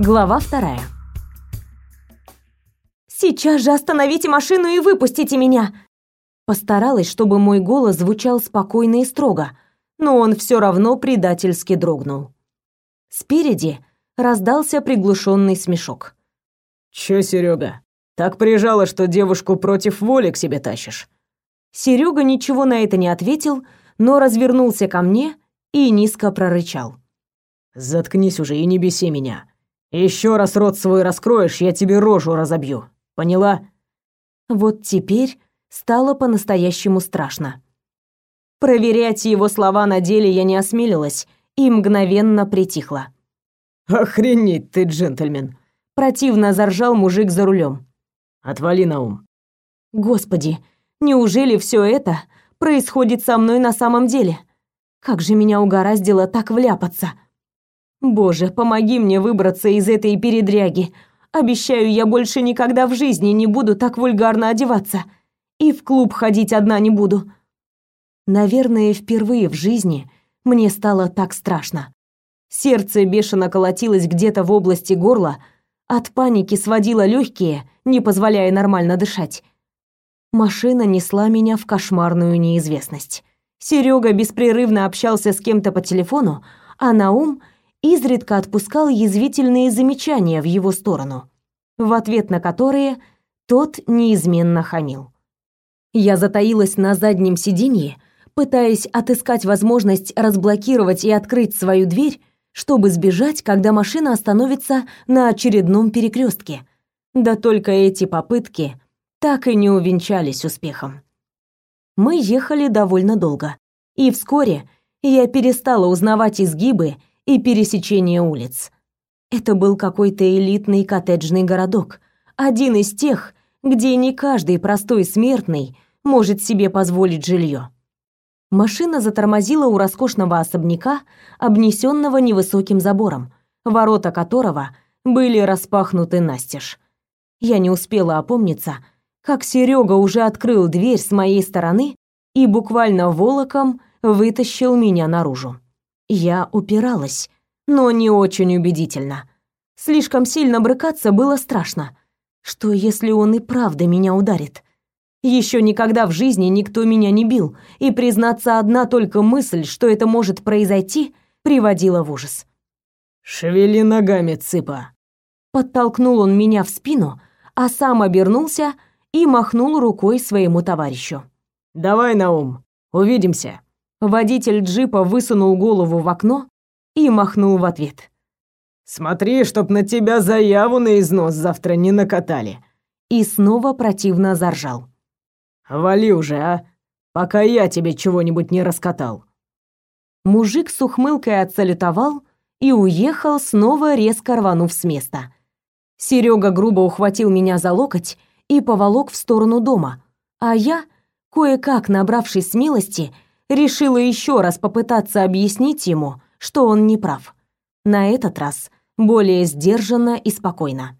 Глава вторая. «Сейчас же остановите машину и выпустите меня!» Постаралась, чтобы мой голос звучал спокойно и строго, но он все равно предательски дрогнул. Спереди раздался приглушенный смешок. «Чё, Серега, так прижала, что девушку против воли к себе тащишь?» Серега ничего на это не ответил, но развернулся ко мне и низко прорычал. «Заткнись уже и не беси меня. Еще раз рот свой раскроешь, я тебе рожу разобью. Поняла?» Вот теперь стало по-настоящему страшно. Проверять его слова на деле я не осмелилась и мгновенно притихла. «Охренеть ты, джентльмен!» Противно заржал мужик за рулем. «Отвали на ум». «Господи, неужели все это происходит со мной на самом деле? Как же меня угораздило так вляпаться!» Боже, помоги мне выбраться из этой передряги. Обещаю, я больше никогда в жизни не буду так вульгарно одеваться. И в клуб ходить одна не буду. Наверное, впервые в жизни мне стало так страшно. Сердце бешено колотилось где-то в области горла, от паники сводило легкие, не позволяя нормально дышать. Машина несла меня в кошмарную неизвестность. Серега беспрерывно общался с кем-то по телефону, а Наум изредка отпускал язвительные замечания в его сторону, в ответ на которые тот неизменно хамил. Я затаилась на заднем сиденье, пытаясь отыскать возможность разблокировать и открыть свою дверь, чтобы сбежать, когда машина остановится на очередном перекрестке. Да только эти попытки так и не увенчались успехом. Мы ехали довольно долго, и вскоре я перестала узнавать изгибы и пересечение улиц. Это был какой-то элитный коттеджный городок, один из тех, где не каждый простой смертный может себе позволить жилье. Машина затормозила у роскошного особняка, обнесенного невысоким забором, ворота которого были распахнуты настежь. Я не успела опомниться, как Серега уже открыл дверь с моей стороны и буквально волоком вытащил меня наружу. Я упиралась, но не очень убедительно. Слишком сильно брыкаться было страшно. Что если он и правда меня ударит? Еще никогда в жизни никто меня не бил, и признаться одна только мысль, что это может произойти, приводила в ужас. «Шевели ногами, цыпа!» Подтолкнул он меня в спину, а сам обернулся и махнул рукой своему товарищу. «Давай, Наум, увидимся!» Водитель джипа высунул голову в окно и махнул в ответ. «Смотри, чтоб на тебя заяву на износ завтра не накатали!» И снова противно заржал. «Вали уже, а! Пока я тебе чего-нибудь не раскатал!» Мужик с ухмылкой отсалютовал и уехал, снова резко рванув с места. Серега грубо ухватил меня за локоть и поволок в сторону дома, а я, кое-как набравшись смелости, решила еще раз попытаться объяснить ему, что он не прав. На этот раз более сдержанно и спокойно.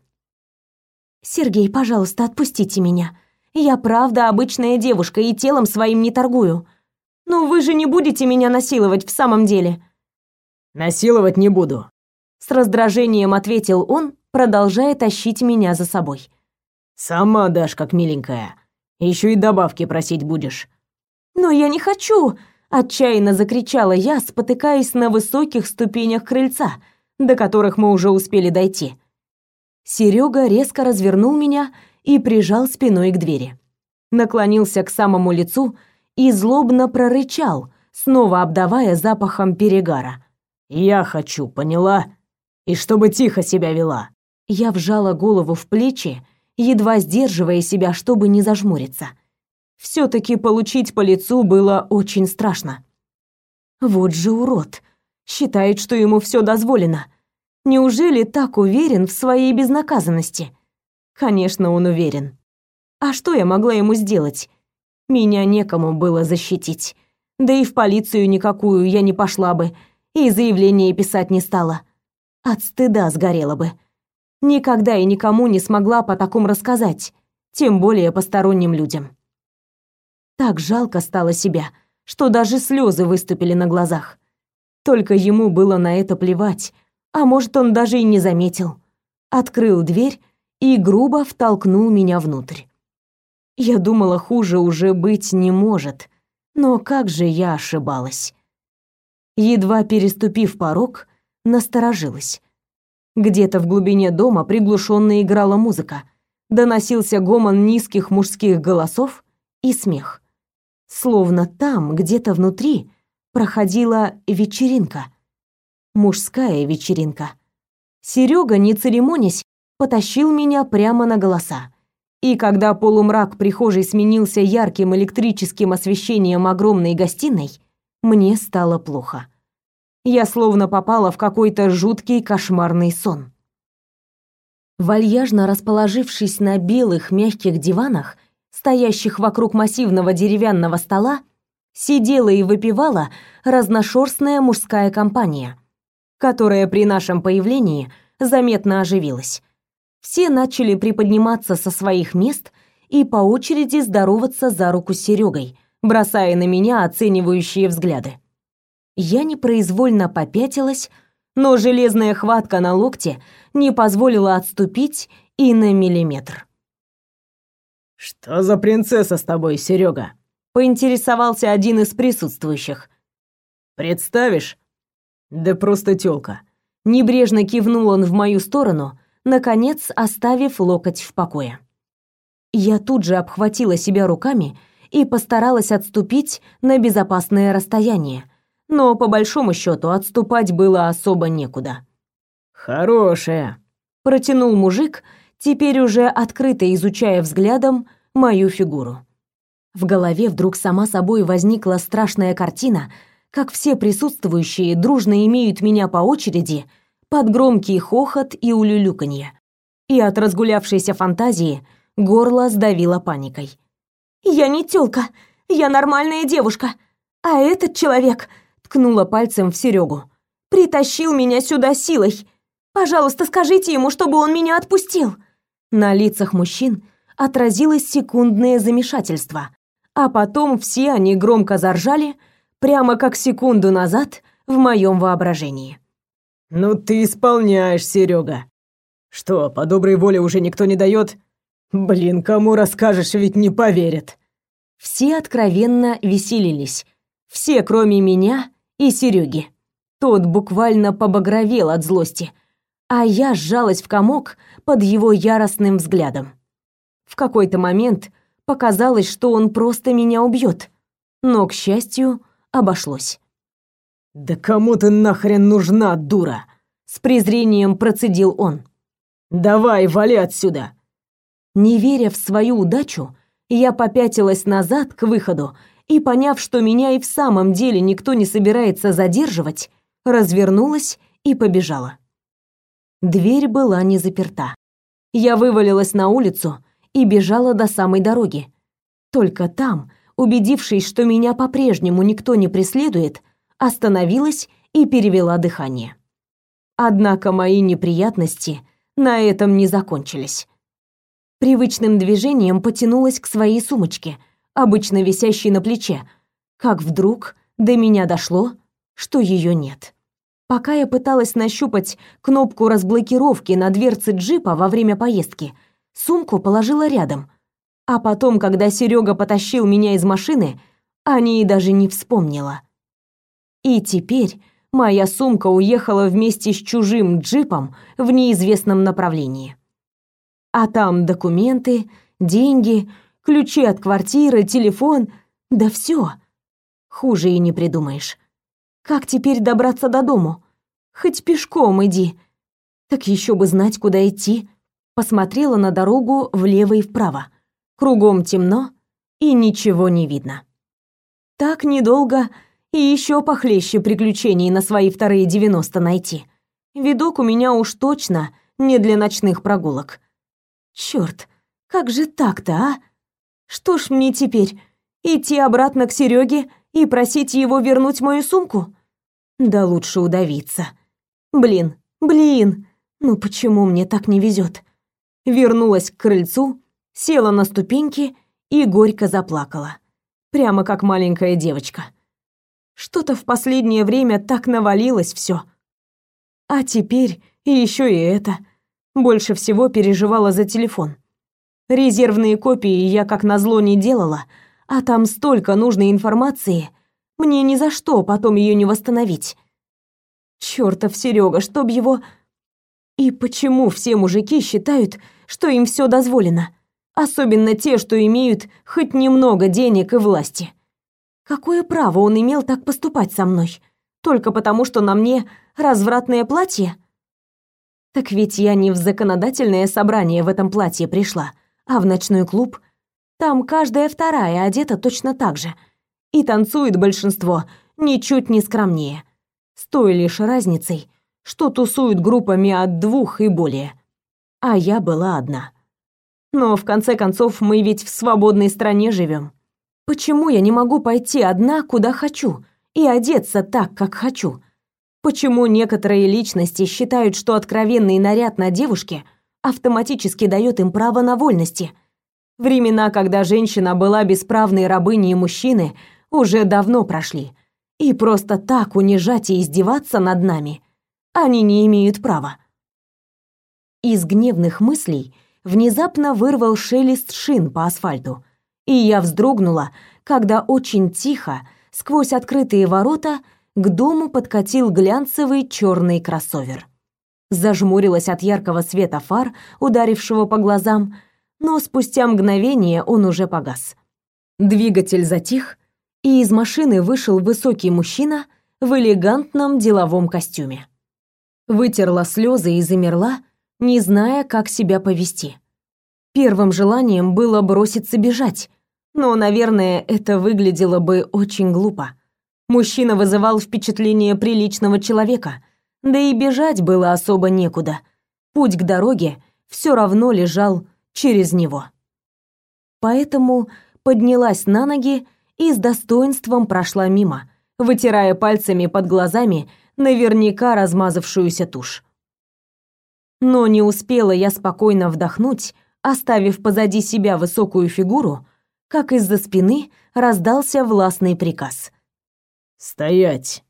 «Сергей, пожалуйста, отпустите меня. Я правда обычная девушка и телом своим не торгую. Но вы же не будете меня насиловать в самом деле». «Насиловать не буду», — с раздражением ответил он, продолжая тащить меня за собой. «Сама дашь, как миленькая. Еще и добавки просить будешь». «Но я не хочу!» – отчаянно закричала я, спотыкаясь на высоких ступенях крыльца, до которых мы уже успели дойти. Серега резко развернул меня и прижал спиной к двери. Наклонился к самому лицу и злобно прорычал, снова обдавая запахом перегара. «Я хочу, поняла? И чтобы тихо себя вела». Я вжала голову в плечи, едва сдерживая себя, чтобы не зажмуриться все таки получить по лицу было очень страшно. Вот же урод. Считает, что ему все дозволено. Неужели так уверен в своей безнаказанности? Конечно, он уверен. А что я могла ему сделать? Меня некому было защитить. Да и в полицию никакую я не пошла бы, и заявление писать не стала. От стыда сгорела бы. Никогда и никому не смогла по такому рассказать, тем более посторонним людям. Так жалко стало себя, что даже слезы выступили на глазах. Только ему было на это плевать, а может, он даже и не заметил. открыл дверь и грубо втолкнул меня внутрь. Я думала, хуже уже быть не может, но как же я ошибалась. Едва переступив порог, насторожилась. Где-то в глубине дома приглушенно играла музыка. Доносился гомон низких мужских голосов и смех. Словно там, где-то внутри, проходила вечеринка. Мужская вечеринка. Серега, не церемонясь, потащил меня прямо на голоса. И когда полумрак прихожей сменился ярким электрическим освещением огромной гостиной, мне стало плохо. Я словно попала в какой-то жуткий кошмарный сон. Вальяжно расположившись на белых мягких диванах, стоящих вокруг массивного деревянного стола, сидела и выпивала разношерстная мужская компания, которая при нашем появлении заметно оживилась все начали приподниматься со своих мест и по очереди здороваться за руку с Серегой, бросая на меня оценивающие взгляды. Я непроизвольно попятилась, но железная хватка на локте не позволила отступить и на миллиметр. «Что за принцесса с тобой, Серега? поинтересовался один из присутствующих. «Представишь?» «Да просто тёлка». Небрежно кивнул он в мою сторону, наконец оставив локоть в покое. Я тут же обхватила себя руками и постаралась отступить на безопасное расстояние, но по большому счету отступать было особо некуда. «Хорошая», — протянул мужик, теперь уже открыто изучая взглядом мою фигуру. В голове вдруг сама собой возникла страшная картина, как все присутствующие дружно имеют меня по очереди — под громкий хохот и улюлюканье. И от разгулявшейся фантазии горло сдавило паникой. «Я не тёлка, я нормальная девушка, а этот человек...» ткнула пальцем в Серегу. «Притащил меня сюда силой. Пожалуйста, скажите ему, чтобы он меня отпустил». На лицах мужчин отразилось секундное замешательство, а потом все они громко заржали, прямо как секунду назад в моем воображении. Ну ты исполняешь, Серега. Что, по доброй воле уже никто не дает? Блин, кому расскажешь, ведь не поверят. Все откровенно веселились. Все, кроме меня и Сереги. Тот буквально побагровел от злости, а я сжалась в комок под его яростным взглядом. В какой-то момент показалось, что он просто меня убьет, но, к счастью, обошлось. «Да кому ты нахрен нужна, дура?» С презрением процедил он. «Давай, вали отсюда!» Не веря в свою удачу, я попятилась назад к выходу и, поняв, что меня и в самом деле никто не собирается задерживать, развернулась и побежала. Дверь была не заперта. Я вывалилась на улицу и бежала до самой дороги. Только там, убедившись, что меня по-прежнему никто не преследует, остановилась и перевела дыхание. Однако мои неприятности на этом не закончились. Привычным движением потянулась к своей сумочке, обычно висящей на плече, как вдруг до меня дошло, что ее нет. Пока я пыталась нащупать кнопку разблокировки на дверце джипа во время поездки, сумку положила рядом. А потом, когда Серега потащил меня из машины, о ней даже не вспомнила. И теперь моя сумка уехала вместе с чужим джипом в неизвестном направлении. А там документы, деньги, ключи от квартиры, телефон, да все. Хуже и не придумаешь. Как теперь добраться до дому? Хоть пешком иди. Так еще бы знать, куда идти. Посмотрела на дорогу влево и вправо. Кругом темно и ничего не видно. Так недолго и еще похлеще приключений на свои вторые девяносто найти. Видок у меня уж точно не для ночных прогулок. Черт, как же так-то, а? Что ж мне теперь, идти обратно к Сереге и просить его вернуть мою сумку? Да лучше удавиться. Блин, блин, ну почему мне так не везет? Вернулась к крыльцу, села на ступеньки и горько заплакала. Прямо как маленькая девочка. Что-то в последнее время так навалилось все. А теперь еще и это. Больше всего переживала за телефон. Резервные копии я как назло не делала, а там столько нужной информации, мне ни за что потом ее не восстановить. Чёртов Серега, чтоб его... И почему все мужики считают, что им все дозволено? Особенно те, что имеют хоть немного денег и власти. Какое право он имел так поступать со мной? Только потому, что на мне развратное платье? Так ведь я не в законодательное собрание в этом платье пришла, а в ночной клуб. Там каждая вторая одета точно так же. И танцует большинство ничуть не скромнее. С той лишь разницей, что тусуют группами от двух и более. А я была одна. Но в конце концов мы ведь в свободной стране живем. Почему я не могу пойти одна, куда хочу, и одеться так, как хочу? Почему некоторые личности считают, что откровенный наряд на девушке автоматически дает им право на вольности? Времена, когда женщина была бесправной рабыней мужчины, уже давно прошли. И просто так унижать и издеваться над нами они не имеют права. Из гневных мыслей внезапно вырвал шелест шин по асфальту, и я вздрогнула, когда очень тихо, сквозь открытые ворота, к дому подкатил глянцевый черный кроссовер. Зажмурилась от яркого света фар, ударившего по глазам, но спустя мгновение он уже погас. Двигатель затих, и из машины вышел высокий мужчина в элегантном деловом костюме. Вытерла слезы и замерла, не зная, как себя повести. Первым желанием было броситься бежать, но, наверное, это выглядело бы очень глупо. Мужчина вызывал впечатление приличного человека, да и бежать было особо некуда. Путь к дороге все равно лежал через него. Поэтому поднялась на ноги и с достоинством прошла мимо, вытирая пальцами под глазами наверняка размазавшуюся тушь. Но не успела я спокойно вдохнуть, оставив позади себя высокую фигуру, как из-за спины раздался властный приказ. «Стоять!»